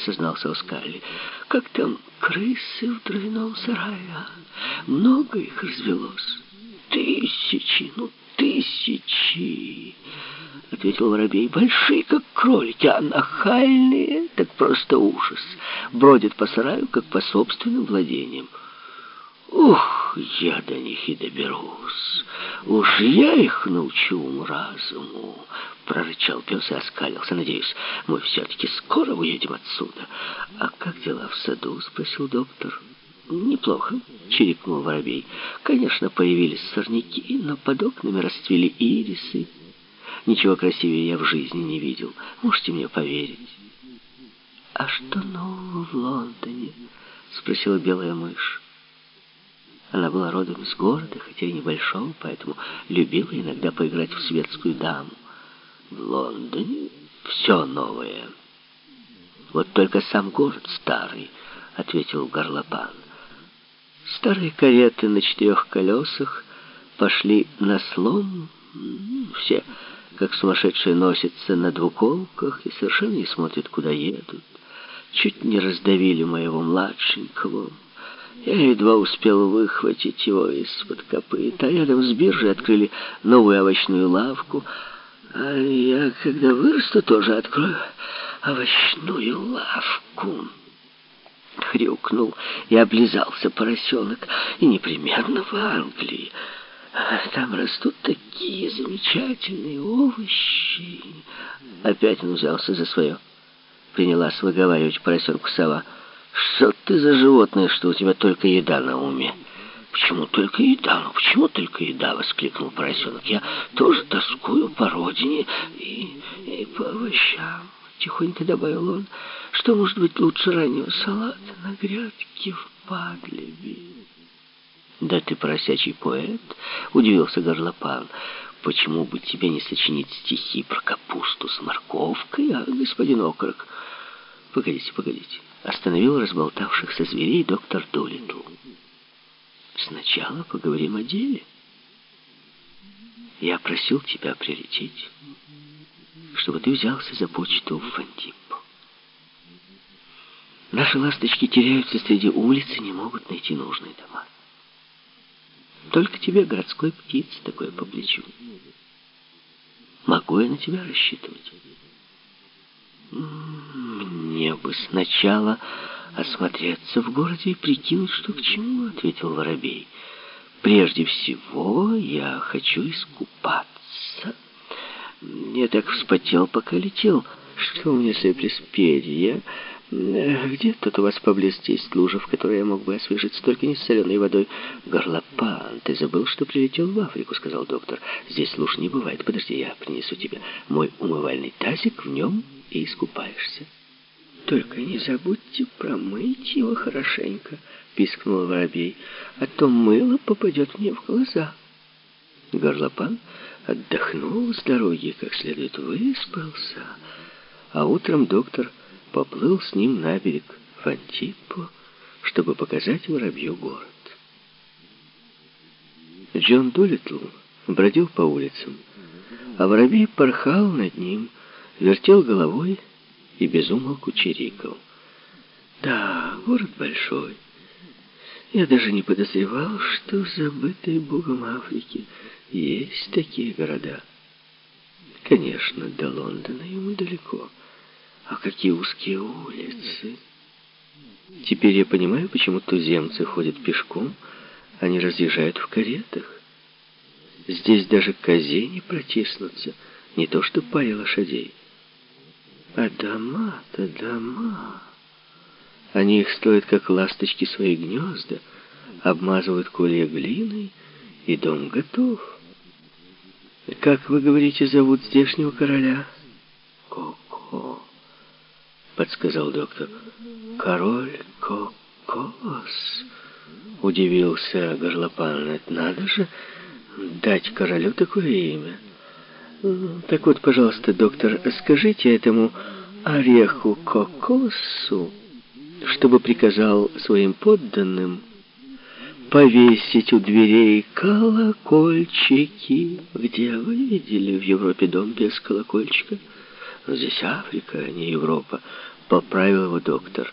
сознался Оскали. «Как там крысы в дровяном сарае, а? Много их развелось. Тысячи, ну тысячи!» Ответил воробей. «Большие, как кролики, а нахальные, так просто ужас. Бродят по сараю, как по собственным владениям. Ух, я до них и доберусь. Уж я их научу уму-разуму, прорычал пес и оскалился. Надеюсь, мы все-таки скоро уедем отсюда. А как дела в саду? Спросил доктор. «Неплохо», — чирикнул воробей. «Конечно, появились сорняки, но под окнами расцвели ирисы. Ничего красивее я в жизни не видел. Можете мне поверить». «А что нового в Лондоне?» — спросила белая мышь. Она была родом из города, хотя и небольшого, поэтому любила иногда поиграть в светскую даму. В Лондоне все новое. Вот только сам город старый, ответил Горлопан. Старые кареты на четырех колесах пошли на слом. Все, как сумасшедшие, носятся на двуколках и совершенно не смотрят, куда едут. Чуть не раздавили моего младшенького. Я едва успел выхватить его из-под копыта. Рядом с биржей открыли новую овощную лавку. А я, когда вырасту, тоже открою овощную лавку. Хрюкнул и облизался поросенок. И непременно в Англии. Там растут такие замечательные овощи. Опять он взялся за свое. Принялась выговаривать поросенку сова. Что ты за животное, что у тебя только еда на уме? Почему только еда? Ну почему только еда? Воскликнул поросенок. Я тоже тоскую по родине и, и по овощам. Тихонько добавил он. Что может быть лучше раннего салата на грядке в Падлебе? Да ты поросячий поэт, удивился горлопан. Почему бы тебе не сочинить стихи про капусту с морковкой, а, господин окорок? Погодите, погодите остановил разболтавшихся зверей доктор Долитл. «Сначала поговорим о деле. Я просил тебя прилететь, чтобы ты взялся за почту в Фантиппо. Наши ласточки теряются среди улиц и не могут найти нужные дома. Только тебе, городской птиц, такое по плечу. Могу я на тебя рассчитывать?» «Мне бы сначала осмотреться в городе и прикинуть, что к чему», — ответил Воробей. «Прежде всего я хочу искупаться. Я так вспотел, пока летел, что у меня слеплись перья». «Где тут у вас поблизости есть лужа, в которой я мог бы освежиться, только не с соленой водой?» «Горлопан, ты забыл, что прилетел в Африку», — сказал доктор. «Здесь луж не бывает. Подожди, я принесу тебе мой умывальный тазик, в нем и искупаешься». «Только не забудьте промыть его хорошенько», — пискнул воробей, «а то мыло попадет мне в глаза». Горлопан отдохнул с дороги, как следует выспался, а утром доктор поплыл с ним на берег Фантипо, чтобы показать воробью город. Джон Дулитл бродил по улицам, а воробей порхал над ним, вертел головой и безумолку чирикал. Да, город большой. Я даже не подозревал, что в забытой Богом Африке есть такие города. Конечно, до Лондона ему далеко. А какие узкие улицы. Теперь я понимаю, почему туземцы ходят пешком, а не разъезжают в каретах. Здесь даже козе не протиснуться, не то что паре лошадей. А дома-то дома. Они их стоят, как ласточки свои гнезда, обмазывают колья глиной, и дом готов. Как вы говорите, зовут здешнего короля? Коко. — подсказал доктор. «Король Кокос!» — удивился горлопан. «Это надо же дать королю такое имя!» «Так вот, пожалуйста, доктор, скажите этому ореху Кокосу, чтобы приказал своим подданным повесить у дверей колокольчики. Где вы видели в Европе дом без колокольчика?» Здесь Африка, а не Европа. Поправил его доктор.